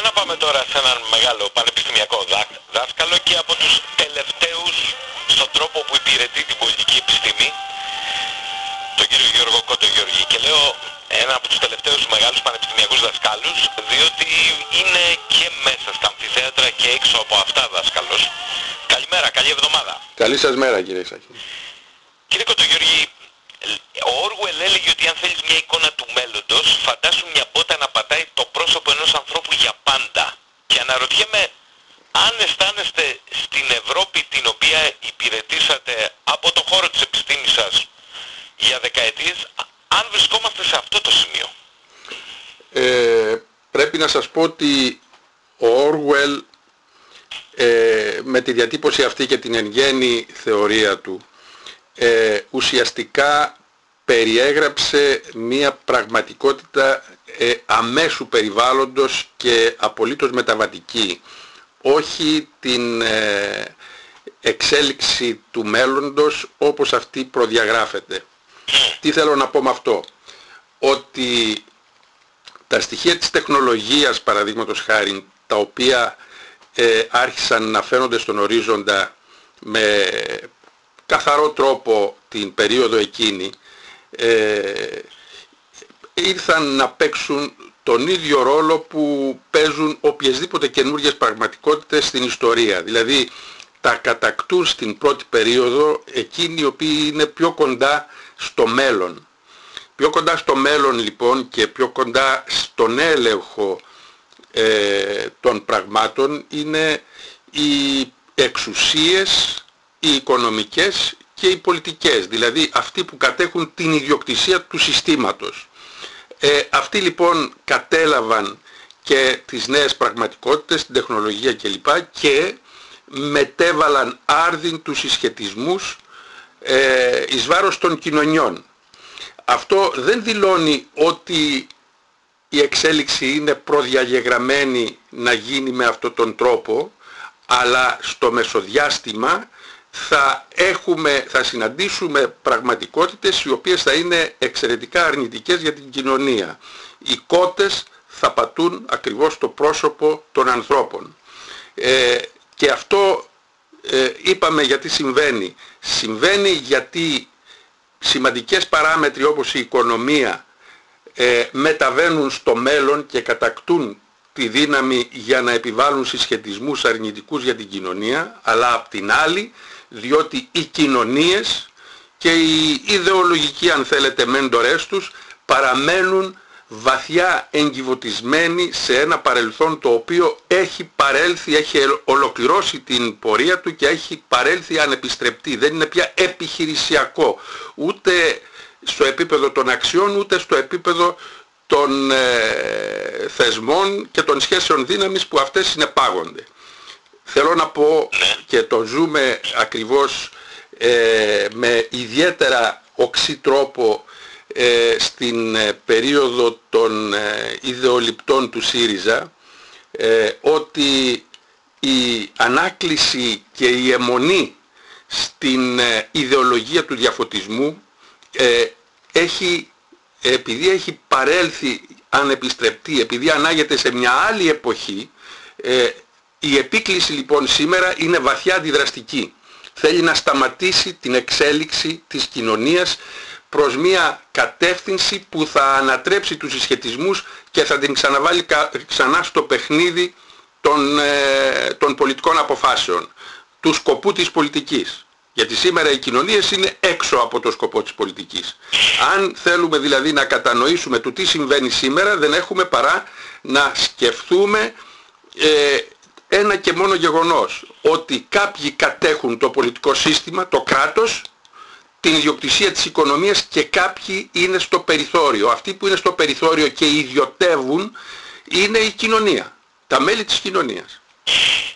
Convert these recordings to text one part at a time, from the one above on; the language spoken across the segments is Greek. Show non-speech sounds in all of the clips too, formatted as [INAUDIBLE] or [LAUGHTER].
Για να πάμε τώρα σε έναν μεγάλο πανεπιστημιακό δάσκαλο και από τους τελευταίους στον τρόπο που υπηρετεί την πολιτική επιστήμη, τον κύριο Γιώργο Κοντογιώργη. Και λέω ένα από τους τελευταίους μεγάλους πανεπιστημιακούς δασκάλους, διότι είναι και μέσα στα αμφιθέατρα και έξω από αυτά δάσκαλος. Καλημέρα, καλή εβδομάδα. Καλή σας μέρα κύριε Σάκη. Κύριε Κοντογιώργη, ο Όργουελ έλεγε ότι αν θέλεις μια εικόνα του μέλλοντος, φαντάσου μια μπότα να πατάει το πρόσωπο ενός ανθρώπου για πάντα. Και αναρωτιέμαι αν αισθάνεστε στην Ευρώπη την οποία υπηρετήσατε από το χώρο της επιστήμης σας για δεκαετίες, αν βρισκόμαστε σε αυτό το σημείο. Ε, πρέπει να σας πω ότι ο Όργουελ ε, με τη διατύπωση αυτή και την εν γέννη θεωρία του ε, ουσιαστικά περιέγραψε μία πραγματικότητα ε, αμέσου περιβάλλοντος και απολύτως μεταβατική. Όχι την ε, εξέλιξη του μέλλοντος όπως αυτή προδιαγράφεται. Τι θέλω να πω με αυτό; Ότι τα στοιχεία της τεχνολογίας παραδείγματος χάρη τα οποία ε, άρχισαν να φαίνονται στον ορίζοντα με καθαρό τρόπο την περίοδο εκείνη ε, ήρθαν να παίξουν τον ίδιο ρόλο που παίζουν οποιασδήποτε καινούργιες πραγματικότητες στην ιστορία. Δηλαδή τα κατακτούν στην πρώτη περίοδο εκείνοι οι οποίοι είναι πιο κοντά στο μέλλον. Πιο κοντά στο μέλλον λοιπόν και πιο κοντά στον έλεγχο ε, των πραγμάτων είναι οι εξουσίες, οι οικονομικές και οι πολιτικές, δηλαδή αυτοί που κατέχουν την ιδιοκτησία του συστήματος. Ε, αυτοί λοιπόν κατέλαβαν και τις νέες πραγματικότητες, την τεχνολογία κλπ. και μετέβαλαν άρδιν τους συσχετισμούς ε, εις βάρος των κοινωνιών. Αυτό δεν δηλώνει ότι η εξέλιξη είναι προδιαγεγραμμένη να γίνει με αυτόν τον τρόπο, αλλά στο μεσοδιάστημα θα, έχουμε, θα συναντήσουμε πραγματικότητες οι οποίες θα είναι εξαιρετικά αρνητικές για την κοινωνία. Οι κότες θα πατούν ακριβώς το πρόσωπο των ανθρώπων. Ε, και αυτό ε, είπαμε γιατί συμβαίνει. Συμβαίνει γιατί σημαντικές παράμετροι όπως η οικονομία ε, μεταβαίνουν στο μέλλον και κατακτούν τη δύναμη για να επιβάλλουν συσχετισμούς αρνητικούς για την κοινωνία, αλλά απ' την άλλη διότι οι κοινωνίες και οι ιδεολογικοί αν θέλετε μέντορές τους παραμένουν βαθιά εγκυβωτισμένοι σε ένα παρελθόν το οποίο έχει παρέλθει, έχει ολοκληρώσει την πορεία του και έχει παρέλθει ανεπιστρεπτή. Δεν είναι πια επιχειρησιακό ούτε στο επίπεδο των αξιών ούτε στο επίπεδο των ε, θεσμών και των σχέσεων δύναμης που αυτές συνεπάγονται. Θέλω να πω και το ζούμε ακριβώς ε, με ιδιαίτερα οξύ τρόπο ε, στην ε, περίοδο των ε, ιδεολειπτών του ΣΥΡΙΖΑ ότι η ανάκληση και η αιμονή στην ιδεολογία του διαφωτισμού έχει, επειδή έχει παρέλθει ανεπιστρεπτή, επειδή ανάγεται σε μια άλλη εποχή, η επίκληση λοιπόν σήμερα είναι βαθιά αντιδραστική. Θέλει να σταματήσει την εξέλιξη της κοινωνίας προς μια κατεύθυνση που θα ανατρέψει τους συσχετισμούς και θα την ξαναβάλει ξανά στο παιχνίδι των, ε, των πολιτικών αποφάσεων, του σκοπού της πολιτικής. Γιατί σήμερα οι κοινωνίες είναι έξω από το σκοπό της πολιτικής. Αν θέλουμε δηλαδή να κατανοήσουμε το τι συμβαίνει σήμερα, δεν έχουμε παρά να σκεφτούμε ε, ένα και μόνο γεγονός, ότι κάποιοι κατέχουν το πολιτικό σύστημα, το κράτος, την ιδιοκτησία της οικονομίας και κάποιοι είναι στο περιθώριο. Αυτοί που είναι στο περιθώριο και ιδιωτεύουν είναι η κοινωνία, τα μέλη της κοινωνίας.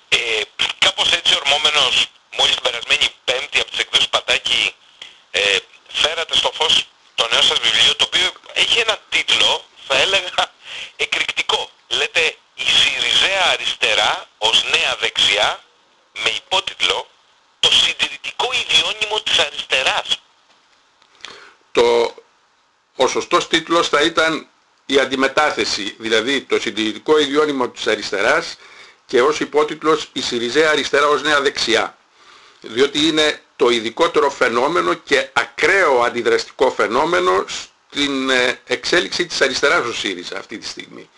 Ε, κάπως έτσι ορμόμενος μόλις την περασμένη πέμπτη από τις εκδόσεις Πατάκη ε, φέρατε στο φως το νέο σας βιβλίο το οποίο έχει ένα τίτλο θα έλεγα εκρηκτικό. Λέτε η Σιριζέα αριστερά ως νέα δεξιά με υπότιτλο το συντηρητικό ιδιώνυμο της αριστεράς. Το, ο σωστός τίτλος θα ήταν η αντιμετάθεση, δηλαδή το συντηρητικό ιδιώνυμο της αριστεράς και ως υπότιτλος η Συριζέα αριστερά ως νέα δεξιά. Διότι είναι το ειδικότερο φαινόμενο και ακραίο αντιδραστικό φαινόμενο στην ε, εξέλιξη της αριστεράς ο ΣΥΡΙΖΑ αυτή τη στιγμή.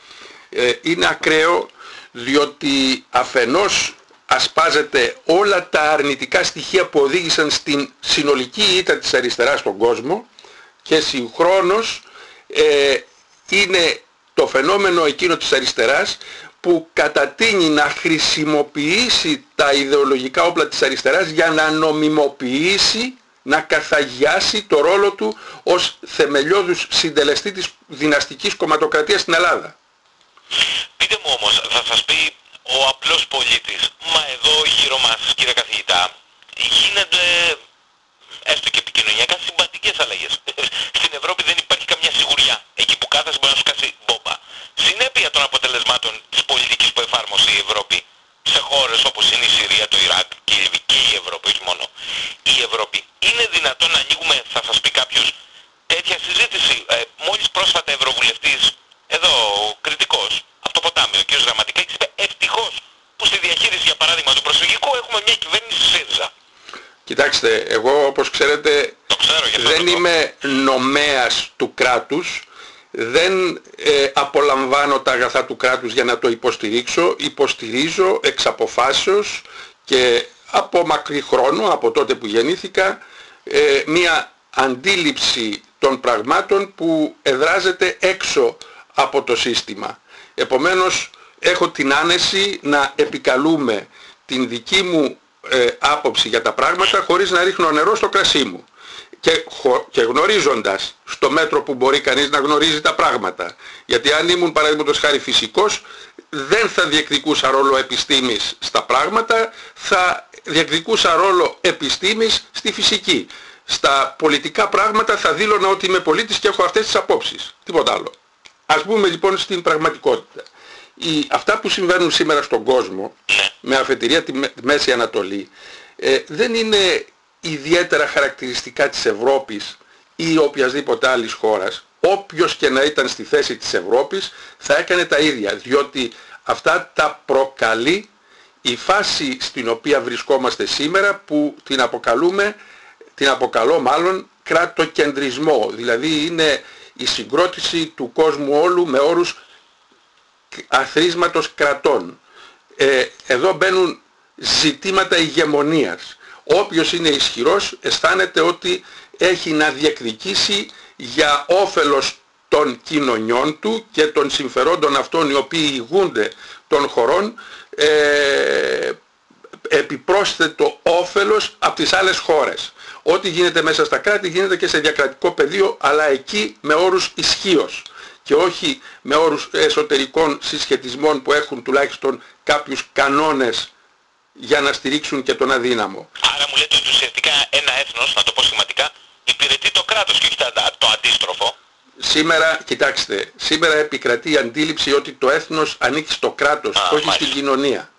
Ε, είναι ακραίο διότι αφενός ασπάζεται όλα τα αρνητικά στοιχεία που οδήγησαν στην συνολική ήττα της αριστεράς στον κόσμο και συγχρόνως ε, είναι το φαινόμενο εκείνο της αριστεράς που κατατείνει να χρησιμοποιήσει τα ιδεολογικά όπλα της αριστεράς για να νομιμοποιήσει, να καθαγιάσει το ρόλο του ως θεμελιώδους συντελεστή της δυναστικής κομματοκρατίας στην Ελλάδα. Πείτε μου όμως, θα σας πει ο απλός πολίτης, μα εδώ γύρω μας κύριε καθηγητά, γίνεται έστω και επικοινωνιακά συμπατικές αλλαγές. [LAUGHS] Στην Ευρώπη δεν υπάρχει καμιά σιγουριά. Εκεί που κάθεσαι μπορεί να σου κάσει μπόμπα. Συνέπεια των αποτελεσμάτων της πολιτικής που εφάρμοσε η Ευρώπη σε χώρες όπως είναι η Συρία, το Ιράκ και η Λιβική η Ευρώπη, όχι μόνο η Ευρώπη. Είναι δυνατόν να ανοίγουμε, θα σας πει κάποιος, τέτοια συζήτηση. Ε, μόλις πρόσφατα Ευρωβουλευτής, εδώ ο κριτικός, από το ποτάμι, ο κ. Γραμματικάκης είπε ευτυχώς που στη διαχείριση για παράδειγμα του προσφυγικού έχουμε μια κυβέρνηση ΣΥΡΙΖΑ. Κοιτάξτε, εγώ όπως ξέρετε δεν είμαι νομέας του κράτους, δεν ε, απολαμβάνω τα αγαθά του κράτους για να το υποστηρίξω, υποστηρίζω εξ αποφάσεως και από μακρύ χρόνο, από τότε που γεννήθηκα, ε, μια αντίληψη των πραγμάτων που εδράζεται έξω από το σύστημα. Επομένως, έχω την άνεση να επικαλούμε την δική μου ε, άποψη για τα πράγματα χωρίς να ρίχνω νερό στο κρασί μου. Και, και γνωρίζοντας στο μέτρο που μπορεί κανείς να γνωρίζει τα πράγματα. Γιατί αν ήμουν παραδείγματος χάρη φυσικός δεν θα διεκδικούσα ρόλο επιστήμης στα πράγματα, θα διεκδικούσα ρόλο επιστήμης στη φυσική. Στα πολιτικά πράγματα θα δήλωνα ότι είμαι πολίτης και έχω αυτές τις απόψεις. Τίποτα άλλο. Ας πούμε λοιπόν στην πραγματικότητα οι, αυτά που συμβαίνουν σήμερα στον κόσμο με αφετηρία τη Μέση Ανατολή ε, δεν είναι ιδιαίτερα χαρακτηριστικά της Ευρώπης ή οποιασδήποτε άλλης χώρας. Όποιος και να ήταν στη θέση της Ευρώπης θα έκανε τα ίδια διότι αυτά τα προκαλεί η φάση στην οποία βρισκόμαστε σήμερα που την αποκαλούμε την αποκαλώ μάλλον κρατοκεντρισμό δηλαδή είναι η συγκρότηση του κόσμου όλου με όρους αθροίσματος κρατών. Ε, εδώ μπαίνουν ζητήματα ηγεμονίας. Όποιος είναι ισχυρός αισθάνεται ότι έχει να διεκδικήσει για όφελος των κοινωνιών του και των συμφερόντων αυτών οι οποίοι ηγούνται των χωρών ε, επιπρόσθετο όφελος από τις άλλες χώρες. Ό,τι γίνεται μέσα στα κράτη γίνεται και σε διακρατικό πεδίο αλλά εκεί με όρους ισχύως και όχι με όρους εσωτερικών συσχετισμών που έχουν τουλάχιστον κάποιους κανόνες για να στηρίξουν και τον αδύναμο. Άρα μου λέτε ότι ουσιαστικά ένα έθνος, να το πω σχηματικά, υπηρετεί το κράτος και όχι το αντίστροφο. Σήμερα, κοιτάξτε, σήμερα επικρατεί η αντίληψη ότι το έθνος ανήκει στο κράτος, Α, όχι στην κοινωνία.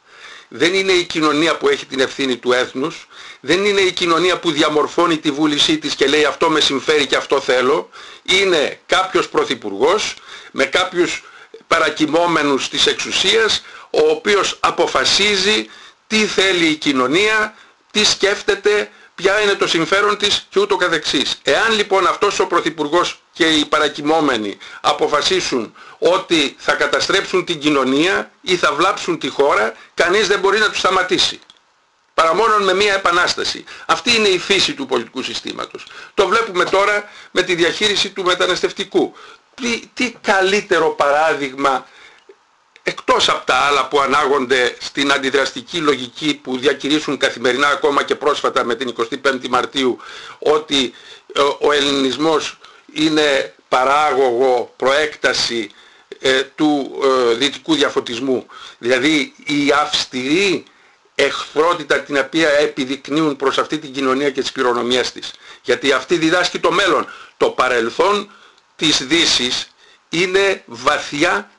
Δεν είναι η κοινωνία που έχει την ευθύνη του έθνους, δεν είναι η κοινωνία που διαμορφώνει τη βούλησή της και λέει αυτό με συμφέρει και αυτό θέλω. Είναι κάποιος πρωθυπουργός με κάποιους παρακυμόμενους της εξουσίας ο οποίος αποφασίζει τι θέλει η κοινωνία, τι σκέφτεται, ποια είναι το συμφέρον της και ούτω καθεξής. Εάν λοιπόν αυτός ο Πρωθυπουργός και οι παρακυμόμενοι αποφασίσουν ότι θα καταστρέψουν την κοινωνία ή θα βλάψουν τη χώρα, κανείς δεν μπορεί να τους σταματήσει. Παρά μόνο με μια επανάσταση. Αυτή είναι η φύση του πολιτικού συστήματος. Το βλέπουμε τώρα με τη διαχείριση του μεταναστευτικού. Τι, τι καλύτερο παράδειγμα εκτός από τα άλλα που ανάγονται στην αντιδραστική λογική που διακηρύσουν καθημερινά ακόμα και πρόσφατα με την 25η Μαρτίου ότι ε, ο ελληνισμός είναι παράγωγο προέκταση ε, του ε, δυτικού διαφωτισμού. Δηλαδή η αυστηρή εχθρότητα την οποία επιδεικνύουν προς αυτή την κοινωνία και τις κληρονομίες της. Γιατί αυτή διδάσκει το μέλλον. Το παρελθόν της Δύσης είναι βαθιά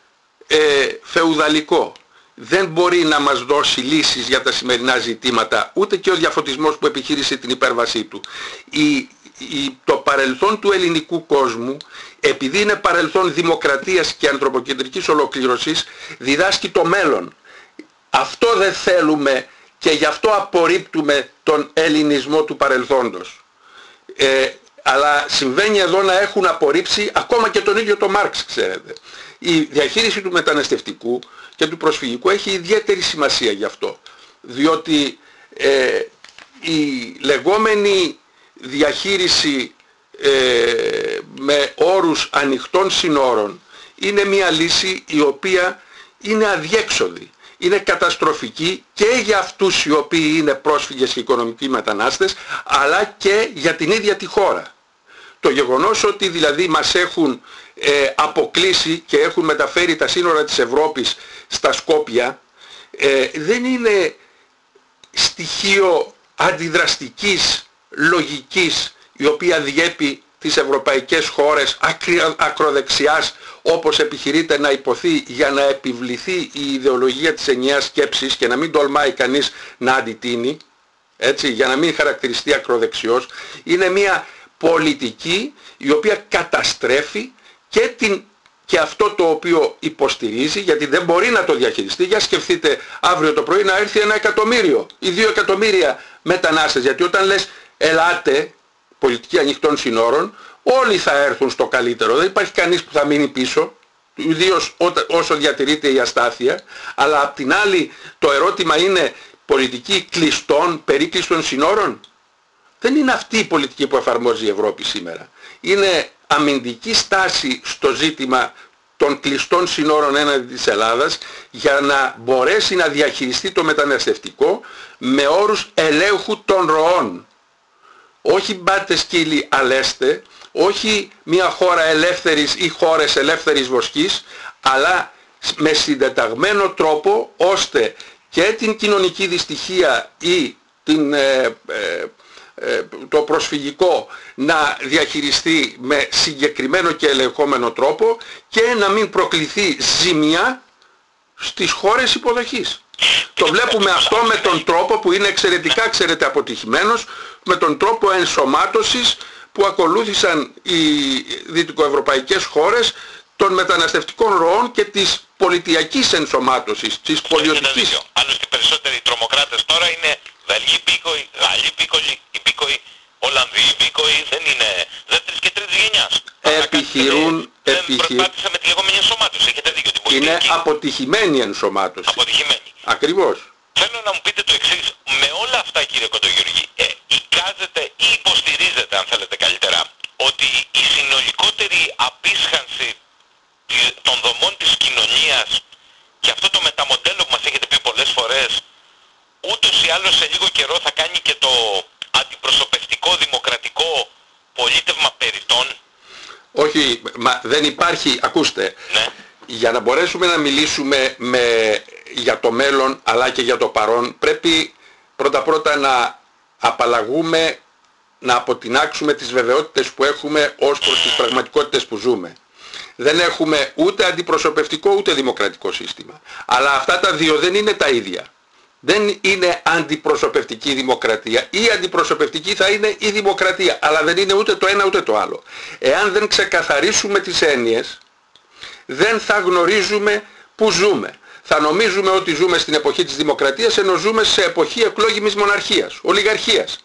ε, φεουδαλικό. Δεν μπορεί να μας δώσει λύσεις για τα σημερινά ζητήματα, ούτε και ο διαφωτισμός που επιχείρησε την υπέρβασή του. Η το παρελθόν του ελληνικού κόσμου επειδή είναι παρελθόν δημοκρατίας και ανθρωποκεντρικής ολοκλήρωσης διδάσκει το μέλλον. Αυτό δεν θέλουμε και γι' αυτό απορρίπτουμε τον ελληνισμό του παρελθόντος. Ε, αλλά συμβαίνει εδώ να έχουν απορρίψει ακόμα και τον ίδιο τον Μάρξ, ξέρετε. Η διαχείριση του μεταναστευτικού και του προσφυγικού έχει ιδιαίτερη σημασία γι' αυτό. Διότι ε, η λεγόμενη διαχείριση ε, με όρους ανοιχτών συνόρων είναι μια λύση η οποία είναι αδιέξοδη. Είναι καταστροφική και για αυτούς οι οποίοι είναι πρόσφυγες και οικονομικοί μετανάστες αλλά και για την ίδια τη χώρα. Το γεγονός ότι δηλαδή μας έχουν ε, αποκλείσει και έχουν μεταφέρει τα σύνορα της Ευρώπης στα Σκόπια ε, δεν είναι στοιχείο αντιδραστικής λογικής η οποία διέπει τις ευρωπαϊκές χώρες ακροδεξιάς όπως επιχειρείται να υποθεί για να επιβληθεί η ιδεολογία της ενιαίας σκέψης και να μην τολμάει κανείς να αντιτείνει έτσι, για να μην χαρακτηριστεί ακροδεξιός είναι μια πολιτική η οποία καταστρέφει και, την, και αυτό το οποίο υποστηρίζει γιατί δεν μπορεί να το διαχειριστεί. Για σκεφτείτε αύριο το πρωί να έρθει ένα εκατομμύριο ή δύο εκατομμύρια μετανάστες γιατί όταν λες ελάτε πολιτική ανοιχτών συνόρων όλοι θα έρθουν στο καλύτερο. Δεν υπάρχει κανείς που θα μείνει πίσω ιδίως όσο διατηρείται η αστάθεια αλλά απ' την άλλη το ερώτημα είναι πολιτική κλειστών, περίκλειστων συνόρων δεν είναι αυτή η πολιτική που εφαρμόζει η Ευρώπη σήμερα. Είναι αμυντική στάση στο ζήτημα των κλειστών συνόρων έναντι της Ελλάδας για να μπορέσει να διαχειριστεί το μεταναστευτικό με όρους ελέγχου των ροών. Όχι μπάτε σκύλοι αλέστε, όχι μια χώρα ελεύθερης ή χώρες ελεύθερης βοσκής, αλλά με συντεταγμένο τρόπο ώστε και την κοινωνική δυστυχία ή την ε, ε, ε, το προσφυγικό να διαχειριστεί με συγκεκριμένο και ελεγχόμενο τρόπο και να μην προκληθεί ζημιά στις χώρες υποδοχής. Το βλέπουμε αυτό με τον τρόπο που είναι εξαιρετικά ξέρετε αποτυχημένος, με τον τρόπο ενσωμάτωσης που ακολούθησαν οι δυτικοευρωπαϊκές χώρες των μεταναστευτικών ροών και της πολιτιακής ενσωμάτωσης, της πολιτικής. Άλλωστε οι περισσότεροι τρομοκράτες τώρα είναι Βέλγοι υπήκοοι, Γάλλοι υπήκοοι, υπήκοοι, Ολλανδοί υπήκοοι, δεν είναι δεύτερης και τρίτης γενιάς. Επιχειρούν, δεν προσπάθησα με τη λεγόμενη ενσωμάτωση, έχετε δίκιο. Την είναι αποτυχημένη ενσωμάτωση. Αποτυχημένη. Ακριβώς. Θέλω να μου πείτε το εξής, με όλα αυτά κύριε Κοντογιώργη, ε, εικάζετε ή υποστηρίζετε αν θέλετε καλύτερα, ότι η συνολικότερη απίσχανση των δομών της κοινωνίας και αυτό το μεταμοντέλο που μας έχετε πει πολλές φορές ούτως ή άλλως σε λίγο καιρό θα κάνει και το αντιπροσωπευτικό δημοκρατικό πολίτευμα περιττών. Όχι, μα δεν υπάρχει, ακούστε, ναι. για να μπορέσουμε να μιλήσουμε με, για το μέλλον αλλά και για το παρόν πρέπει πρώτα πρώτα να απαλλαγούμε, να αποτινάξουμε τις βεβαιότητες που έχουμε ως προς τις πραγματικότητες που ζούμε. Δεν έχουμε ούτε αντιπροσωπευτικό ούτε δημοκρατικό σύστημα. Αλλά αυτά τα δύο δεν είναι τα ίδια δεν είναι αντιπροσωπευτική δημοκρατία. Η αντιπροσωπευτική θα είναι η δημοκρατία, αλλά δεν είναι ούτε το ένα ούτε το άλλο. Εάν δεν ξεκαθαρίσουμε τις έννοιες, δεν θα γνωρίζουμε που ζούμε. Θα νομίζουμε ότι ζούμε στην εποχή της δημοκρατίας, ενώ ζούμε σε εποχή εκλόγιμης μοναρχίας, ολιγαρχίας.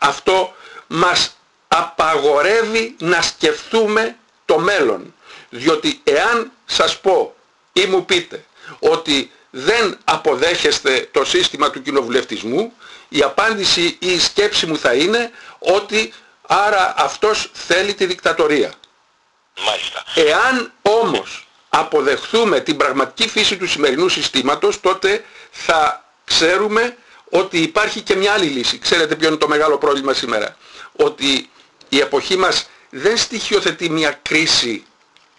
Αυτό μας απαγορεύει να σκεφτούμε το μέλλον. Διότι εάν σας πω ή μου πείτε ότι δεν αποδέχεστε το σύστημα του κοινοβουλευτισμού, η απάντηση ή η σκέψη μου θα είναι ότι άρα αυτός θέλει τη δικτατορία. Μάλιστα. Εάν όμως αποδεχθούμε την πραγματική φύση του σημερινού συστήματος, τότε θα ξέρουμε ότι υπάρχει και μια άλλη λύση. Ξέρετε ποιο είναι το μεγάλο πρόβλημα σήμερα. Ότι η εποχή μας δεν στοιχειοθετεί μια κρίση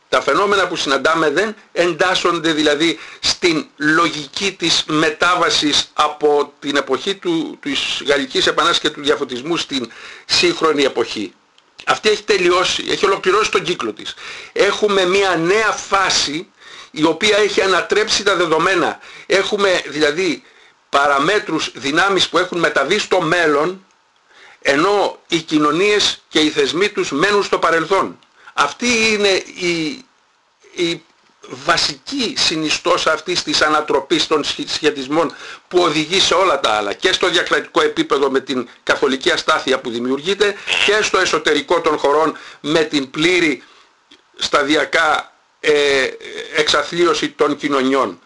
τα φαινόμενα που συναντάμε δεν εντάσσονται δηλαδή στην λογική της μετάβασης από την εποχή του, της Γαλλικής Επανάστασης και του διαφωτισμού στην σύγχρονη εποχή. Αυτή έχει τελειώσει, έχει ολοκληρώσει τον κύκλο της. Έχουμε μια νέα φάση η οποία έχει ανατρέψει τα δεδομένα. Έχουμε δηλαδή παραμέτρους δυνάμεις που έχουν μεταβεί στο μέλλον ενώ οι κοινωνίες και οι θεσμοί τους μένουν στο παρελθόν. Αυτή είναι η, η βασική συνιστόσα αυτής της ανατροπής των σχετισμών που οδηγεί σε όλα τα άλλα και στο διακρατικό επίπεδο με την καθολική αστάθεια που δημιουργείται και στο εσωτερικό των χωρών με την πλήρη σταδιακά ε, εξαθλίωση των κοινωνιών.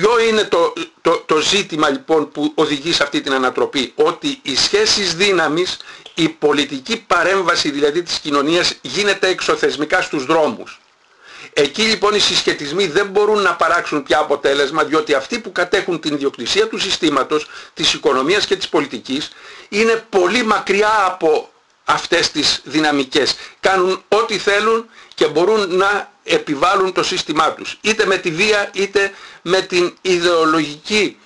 Ποιο είναι το, το, το ζήτημα λοιπόν που οδηγεί σε αυτή την ανατροπή; Ότι οι σχέσεις δύναμης, η πολιτική παρέμβαση δηλαδή της κοινωνίας γίνεται εξωθεσμικά στους δρόμους. Εκεί λοιπόν οι συσχετισμοί δεν μπορούν να παράξουν πια αποτέλεσμα διότι αυτοί που κατέχουν την ιδιοκτησία του συστήματος, της οικονομίας και της πολιτικής είναι πολύ μακριά από αυτές τις δυναμικές. Κάνουν ό,τι θέλουν και μπορούν να επιβάλλουν το σύστημά τους. Είτε με τη βία είτε με την ιδεολογική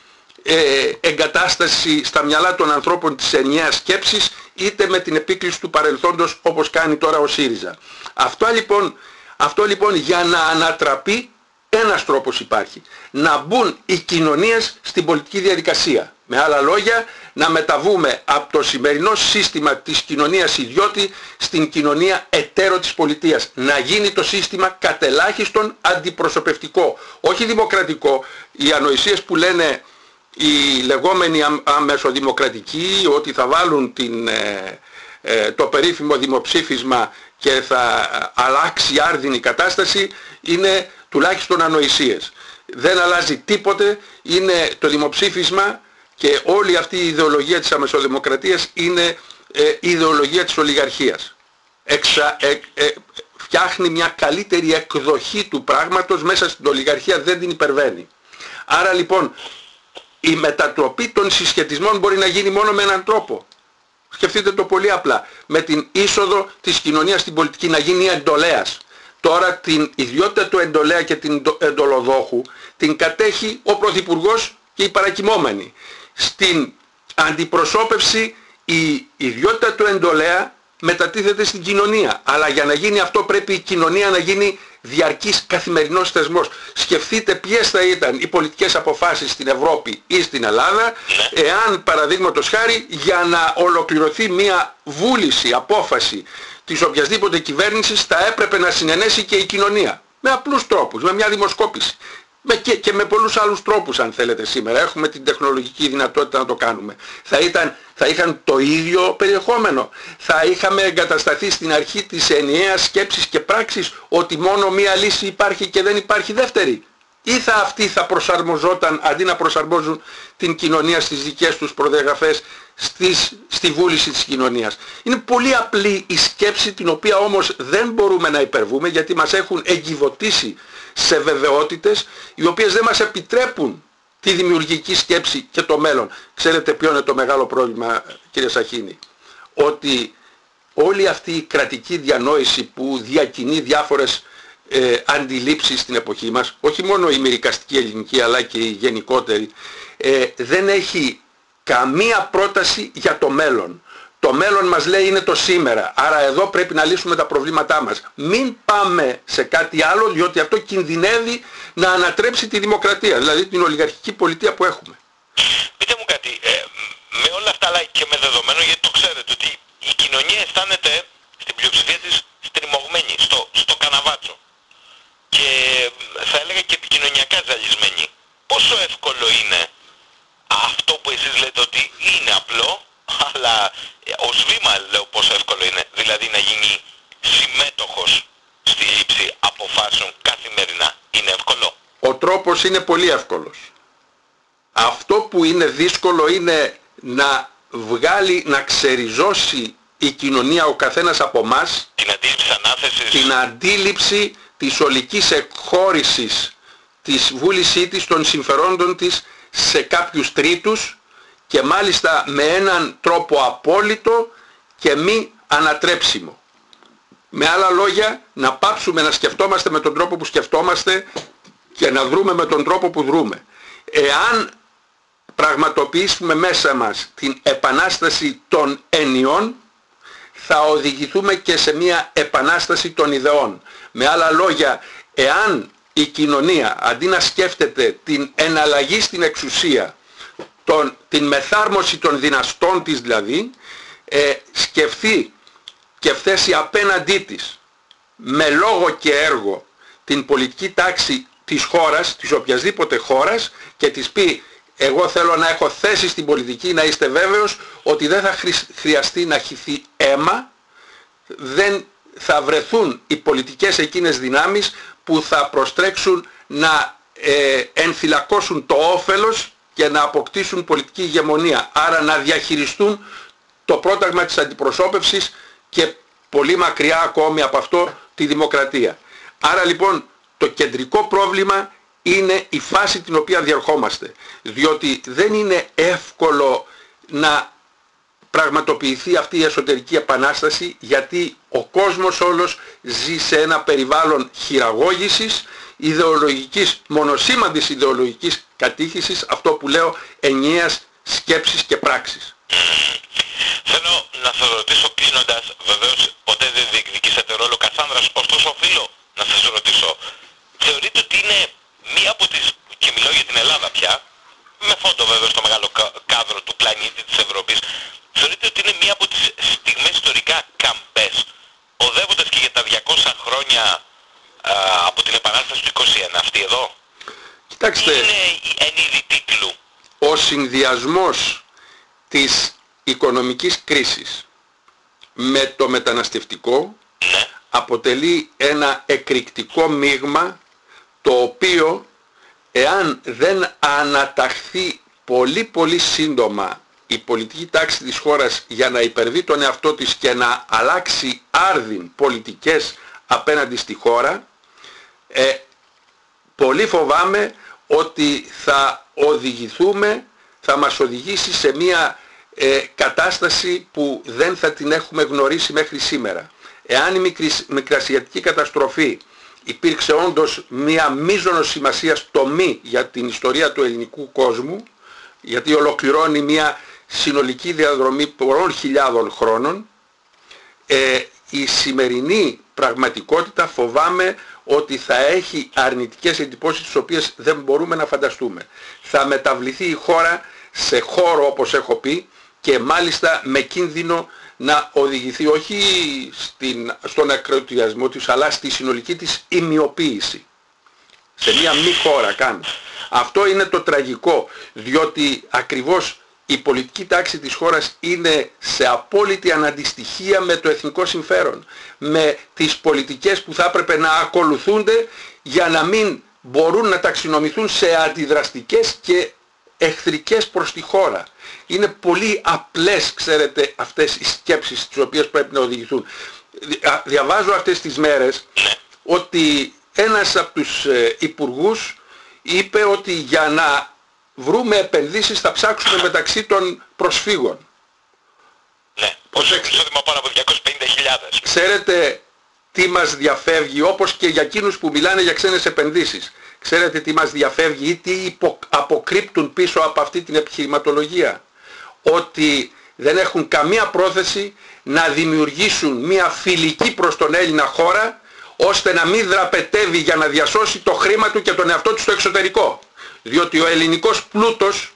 ε, εγκατάσταση στα μυαλά των ανθρώπων της ενιαίας σκέψης είτε με την επίκληση του παρελθόντος όπως κάνει τώρα ο ΣΥΡΙΖΑ. Αυτό λοιπόν, αυτό λοιπόν για να ανατραπεί ένας τρόπος υπάρχει. Να μπουν οι κοινωνίες στην πολιτική διαδικασία. Με άλλα λόγια, να μεταβούμε από το σημερινό σύστημα της κοινωνίας ιδιώτη στην κοινωνία εταίρο της πολιτείας. Να γίνει το σύστημα κατελάχιστον αντιπροσωπευτικό, όχι δημοκρατικό. Οι ανοησίες που λένε οι λεγόμενοι αμεσοδημοκρατικοί ότι θα βάλουν την, ε, ε, το περίφημο δημοψήφισμα και θα αλλάξει η άρδινη κατάσταση είναι τουλάχιστον ανοησίες. Δεν αλλάζει τίποτε, είναι το δημοψήφισμα και όλη αυτή η ιδεολογία της αμεσοδημοκρατίας είναι ε, η ιδεολογία της ολιγαρχίας. Εξα, ε, ε, φτιάχνει μια καλύτερη εκδοχή του πράγματος μέσα στην ολιγαρχία δεν την υπερβαίνει. Άρα λοιπόν η μετατροπή των συσχετισμών μπορεί να γίνει μόνο με έναν τρόπο. Σκεφτείτε το πολύ απλά. Με την είσοδο της κοινωνίας στην πολιτική να γίνει εντολέας. Τώρα την ιδιότητα του εντολέα και την εντολοδόχου την κατέχει ο Πρωθυπουργός και οι παρακυμόμενοι στην αντιπροσώπευση η ιδιότητα του εντολέα μετατίθεται στην κοινωνία. Αλλά για να γίνει αυτό πρέπει η κοινωνία να γίνει διαρκής καθημερινός θεσμός. Σκεφτείτε ποιες θα ήταν οι πολιτικές αποφάσεις στην Ευρώπη ή στην Ελλάδα εάν παραδείγματος χάρη για να ολοκληρωθεί μια βούληση, απόφαση της οποιασδήποτε κυβέρνησης θα έπρεπε να συνενέσει και η κοινωνία. Με απλούς τρόπους, με μια δημοσκόπηση και, και με πολλούς άλλους τρόπους αν θέλετε σήμερα. Έχουμε την τεχνολογική δυνατότητα να το κάνουμε. Θα, ήταν, θα είχαν το ίδιο περιεχόμενο. Θα είχαμε εγκατασταθεί στην αρχή της ενιαίας σκέψης και πράξης ότι μόνο μία λύση υπάρχει και δεν υπάρχει δεύτερη. Ή θα αυτοί θα προσαρμοζόταν αντί να προσαρμόζουν την κοινωνία στις δικές τους προδιαγραφές στις, στη βούληση της κοινωνίας. Είναι πολύ απλή η σκέψη την οποία όμως δεν μπορούμε να υπερβούμε γιατί μας έχουν εγκυβωτήσει σε βεβαιότητες οι οποίες δεν μας επιτρέπουν τη δημιουργική σκέψη και το μέλλον. Ξέρετε ποιο είναι το μεγάλο πρόβλημα κύριε Σαχίνη; Ότι όλη αυτή η κρατική διανόηση που διακινεί διάφορες ε, αντιλήψεις στην εποχή μας, όχι μόνο η μερικαστική ελληνική αλλά και η γενικότερη, ε, δεν έχει καμία πρόταση για το μέλλον. Το μέλλον μας λέει είναι το σήμερα. Άρα εδώ πρέπει να λύσουμε τα προβλήματά μας. Μην πάμε σε κάτι άλλο διότι αυτό κινδυνεύει να ανατρέψει τη δημοκρατία, δηλαδή την ολιγαρχική πολιτεία που έχουμε. Πείτε μου κάτι, ε, με όλα αυτά αλλά και με δεδομένο γιατί το ξέρετε ότι η κοινωνία αισθάνεται στην πλειοψηφία της στριμωγμένη στο, στο καναβάτσο και θα έλεγα και επικοινωνιακά ζαλισμένη. Πόσο εύκολο είναι αυτό που εσείς λέτε ότι είναι απλό αλλά ως βήμα λέω πόσο εύκολο είναι, δηλαδή να γίνει συμμέτοχος στη λήψη αποφάσεων καθημερινά. Είναι εύκολο; Ο τρόπος είναι πολύ εύκολος. Αυτό που είναι δύσκολο είναι να βγάλει, να ξεριζώσει η κοινωνία ο καθένας από μας την αντίληψη ανάθεσης την αντίληψη της ολικής εκχώρησης της βούλησή της των συμφερόντων της σε κάποιους τρίτους και μάλιστα με έναν τρόπο απόλυτο και μη ανατρέψιμο. Με άλλα λόγια, να πάψουμε να σκεφτόμαστε με τον τρόπο που σκεφτόμαστε και να δρούμε με τον τρόπο που δρούμε. Εάν πραγματοποιήσουμε μέσα μας την επανάσταση των ενιών, θα οδηγηθούμε και σε μια επανάσταση των ιδεών. Με άλλα λόγια, εάν η κοινωνία αντί να σκέφτεται την εναλλαγή στην εξουσία, τον, την μεθάρμοση των δυναστών της δηλαδή, ε, σκεφτεί και θέσει απέναντί της με λόγο και έργο την πολιτική τάξη της χώρας, της οποιασδήποτε χώρας και της πει εγώ θέλω να έχω θέση στην πολιτική, να είστε βέβαιος ότι δεν θα χρειαστεί να χυθεί αίμα, δεν θα βρεθούν οι πολιτικές εκείνες δυνάμεις που θα προστρέξουν να ε, ενθυλακώσουν το όφελος και να αποκτήσουν πολιτική ηγεμονία. Άρα να διαχειριστούν το πρόταγμα της αντιπροσώπευσης και πολύ μακριά ακόμη από αυτό τη δημοκρατία. Άρα λοιπόν το κεντρικό πρόβλημα είναι η φάση την οποία διαρχόμαστε. Διότι δεν είναι εύκολο να πραγματοποιηθεί αυτή η εσωτερική επανάσταση γιατί ο κόσμος όλος ζει σε ένα περιβάλλον χειραγώγησης, ιδεολογικής, μονοσήμαντης ιδεολογικής κατήχησης, αυτό που λέω ενιαίας σκέψης και πράξης. Θέλω να σας ρωτήσω κλείνοντας, βεβαίως ποτέ δεν διεκδικήσατε ρόλο Κασάνδρας, ωστόσο οφείλω να σας ρωτήσω, θεωρείτε ότι είναι μία από τις, και μιλώ για την Ελλάδα πια, με φόντο βέβαια στο μεγάλο κάδρο του πλανήτη της Ευρώπης, θεωρείτε ότι είναι μία από τις στιγμές ιστορικά καμπές, οδεύοντας και για τα 200 χρόνια α, από την Επανάσταση του 21, αυτή εδώ. Κοιτάξτε, είναι εν είδη τίτλου. Ο συνδυασμός της οικονομικής κρίσης με το μεταναστευτικό ναι. αποτελεί ένα εκρηκτικό μείγμα το οποίο εάν δεν αναταχθεί πολύ πολύ σύντομα η πολιτική τάξη της χώρας για να υπερβεί τον εαυτό της και να αλλάξει άρδιν πολιτικές απέναντι στη χώρα ε, πολύ φοβάμαι ότι θα οδηγηθούμε, θα μας οδηγήσει σε μια ε, κατάσταση που δεν θα την έχουμε γνωρίσει μέχρι σήμερα. Εάν η μικρασιατική καταστροφή υπήρξε όντως μια μείζωνος σημασίας τομή για την ιστορία του ελληνικού κόσμου, γιατί ολοκληρώνει μια συνολική διαδρομή πολλών χιλιάδων χρόνων, ε, η σημερινή πραγματικότητα φοβάμαι ότι θα έχει αρνητικές εντυπώσεις τις οποίες δεν μπορούμε να φανταστούμε. Θα μεταβληθεί η χώρα σε χώρο όπως έχω πει και μάλιστα με κίνδυνο να οδηγηθεί όχι στην, στον ακροτηριασμό της αλλά στη συνολική της ημιοποίηση. Σε μια μη χώρα καν. Αυτό είναι το τραγικό διότι ακριβώς η πολιτική τάξη της χώρας είναι σε απόλυτη αναντιστοιχία με το εθνικό συμφέρον. Με τις πολιτικές που θα έπρεπε να ακολουθούνται για να μην μπορούν να ταξινομηθούν σε αντιδραστικές και εχθρικές προς τη χώρα. Είναι πολύ απλές, ξέρετε, αυτές οι σκέψεις τις οποίες πρέπει να οδηγηθούν. Διαβάζω αυτές τις μέρες ότι ένας από τους ε, υπουργούς είπε ότι για να βρούμε επενδύσεις θα ψάξουμε μεταξύ των προσφύγων. Ναι, πως εισόδημα πάνω από 250.000. Ξέρετε τι μας διαφεύγει όπως και για εκείνους που μιλάνε για ξένες επενδύσεις. Ξέρετε τι μας διαφεύγει ή τι αποκρύπτουν πίσω από αυτή την επιχειρηματολογία. Ότι δεν έχουν καμία πρόθεση να δημιουργήσουν μια φιλική προς τον Έλληνα χώρα ώστε να μην δραπετεύει για να διασώσει το χρήμα του και τον εαυτό του στο εξωτερικό. Διότι ο ελληνικός πλούτος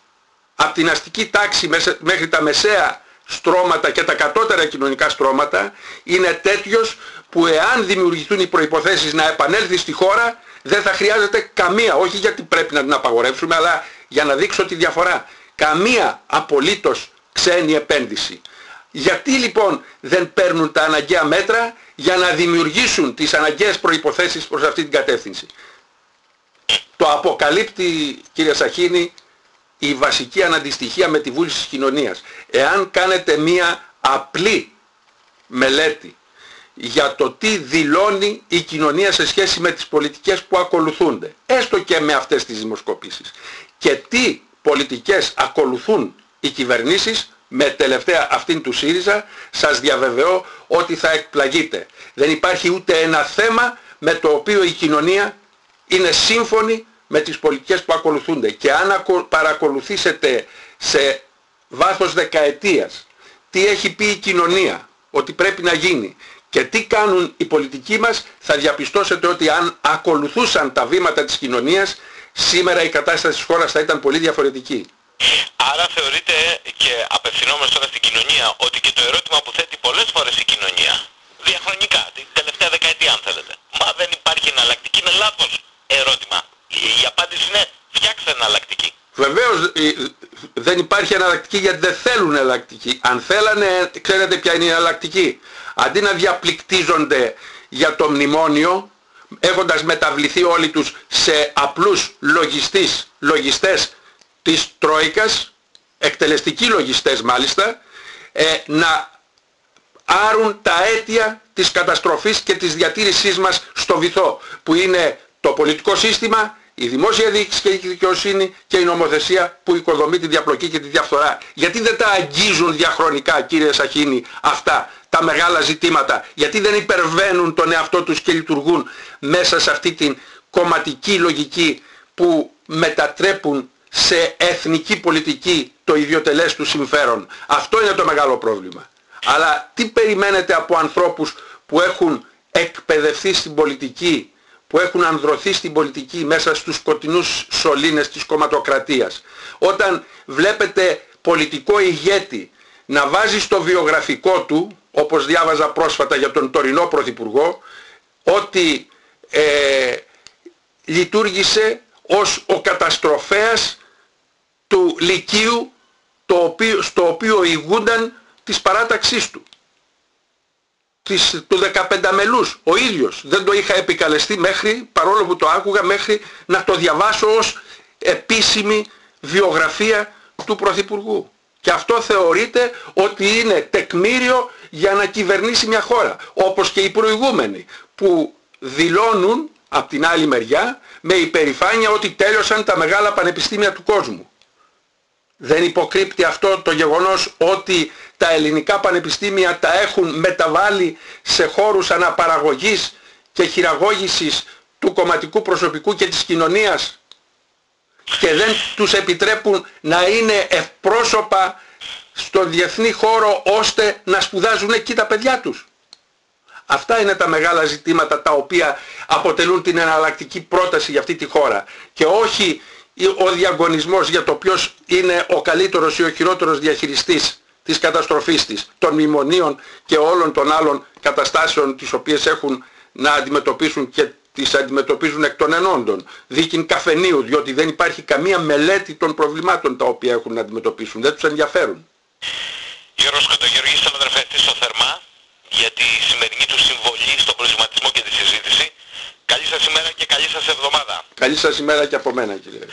από την αστική τάξη μέχρι τα μεσαία στρώματα και τα κατώτερα κοινωνικά στρώματα είναι τέτοιος που εάν δημιουργηθούν οι προϋποθέσεις να επανέλθει στη χώρα δεν θα χρειάζεται καμία, όχι γιατί πρέπει να την απαγορεύσουμε, αλλά για να δείξω τη διαφορά. Καμία απολύτως ξένη επένδυση. Γιατί λοιπόν δεν παίρνουν τα αναγκαία μέτρα για να δημιουργήσουν τις αναγκαίες προϋποθέσεις προς αυτή την κατεύθυνση; Το αποκαλύπτει κύριε Σαχίνη η βασική αναντιστοιχία με τη βούληση της κοινωνίας. Εάν κάνετε μία απλή μελέτη για το τι δηλώνει η κοινωνία σε σχέση με τις πολιτικές που ακολουθούνται, έστω και με αυτές τις δημοσκοπήσεις, και τι πολιτικές ακολουθούν οι κυβερνήσεις, με τελευταία αυτήν του ΣΥΡΙΖΑ, σας διαβεβαιώ ότι θα εκπλαγείτε. Δεν υπάρχει ούτε ένα θέμα με το οποίο η κοινωνία είναι σύμφωνη με τις πολιτικές που ακολουθούνται. Και αν παρακολουθήσετε σε βάθος δεκαετίας τι έχει πει η κοινωνία ότι πρέπει να γίνει και τι κάνουν οι πολιτικοί μας θα διαπιστώσετε ότι αν ακολουθούσαν τα βήματα της κοινωνίας σήμερα η κατάσταση της χώρας θα ήταν πολύ διαφορετική. Άρα θεωρείτε και απευθυνόμενος τώρα στην κοινωνία ότι και το ερώτημα που θέτει πολλές φορές η κοινωνία, διαχρονικά, την τελευταία δεκαετία αν θέλετε, μα δεν υπάρχει εναλλακτική, είναι λάθος ερώτημα. Η απάντηση είναι φτιάξτε εναλλακτική. Βεβαίως δεν υπάρχει εναλλακτική γιατί δεν θέλουν εναλλακτική. Αν θέλανε, ξέρετε ποια είναι η εναλλακτική. Αντί να διαπληκτίζονται για το μνημόνιο, έχοντας μεταβληθεί όλοι τους σε απλούς λογιστές, λογιστές της Τρόικας, εκτελεστικοί λογιστές μάλιστα, ε, να άρουν τα αίτια της καταστροφής και της διατήρησής μας στο βυθό, που είναι το πολιτικό σύστημα, η δημόσια διοίκηση και η δικαιοσύνη και η νομοθεσία που οικοδομεί τη διαπλοκή και τη διαφθορά. Γιατί δεν τα αγγίζουν διαχρονικά κύριε Σαχίνη αυτά τα μεγάλα ζητήματα; Γιατί δεν υπερβαίνουν τον εαυτό τους και λειτουργούν μέσα σε αυτή την κομματική λογική που μετατρέπουν σε εθνική πολιτική το ιδιωτελές του συμφέρον; Αυτό είναι το μεγάλο πρόβλημα. Αλλά τι περιμένετε από ανθρώπους που έχουν εκπαιδευτεί στην πολιτική που έχουν ανδρωθεί στην πολιτική μέσα στους σκοτεινούς σωλήνες της κομματοκρατίας. Όταν βλέπετε πολιτικό ηγέτη να βάζει στο βιογραφικό του, όπως διάβαζα πρόσφατα για τον τωρινό Πρωθυπουργό, ότι ε, λειτουργήσε ως ο καταστροφέας του Λυκείου το οποίο, στο οποίο ηγούνταν της παράταξής του της, του 15 μελούς ο ίδιος. Δεν το είχα επικαλεστεί μέχρι παρόλο που το άκουγα μέχρι να το διαβάσω ως επίσημη βιογραφία του Πρωθυπουργού. Και αυτό θεωρείται ότι είναι τεκμήριο για να κυβερνήσει μια χώρα. Όπως και οι προηγούμενοι που δηλώνουν από την άλλη μεριά με υπερηφάνεια ότι τέλειωσαν τα μεγάλα πανεπιστήμια του κόσμου. Δεν υποκρύπτει αυτό το γεγονός ότι τα ελληνικά πανεπιστήμια τα έχουν μεταβάλει σε χώρους αναπαραγωγής και χειραγώγησης του κομματικού προσωπικού και της κοινωνίας και δεν τους επιτρέπουν να είναι ευπρόσωπα στον διεθνή χώρο ώστε να σπουδάζουν εκεί τα παιδιά τους. Αυτά είναι τα μεγάλα ζητήματα τα οποία αποτελούν την εναλλακτική πρόταση για αυτή τη χώρα και όχι ο διαγωνισμός για το ποιος είναι ο καλύτερος ή ο χειρότερος διαχειριστής της καταστροφής της, των μνημονίων και όλων των άλλων καταστάσεων τις οποίες έχουν να αντιμετωπίσουν και τις αντιμετωπίζουν εκ των ενόντων. Δίκην καφενείου, διότι δεν υπάρχει καμία μελέτη των προβλημάτων τα οποία έχουν να αντιμετωπίσουν. Δεν τους ενδιαφέρουν. Γιώργος Κοντογεωργής, θέλω να ευχαριστήσω θερμά για τη σημερινή του συμβολή στον προβληματισμό και τη συζήτηση. Καλή σας ημέρα και καλή σας εβδομάδα. Καλή σας ημέρα και από μένα κύριε.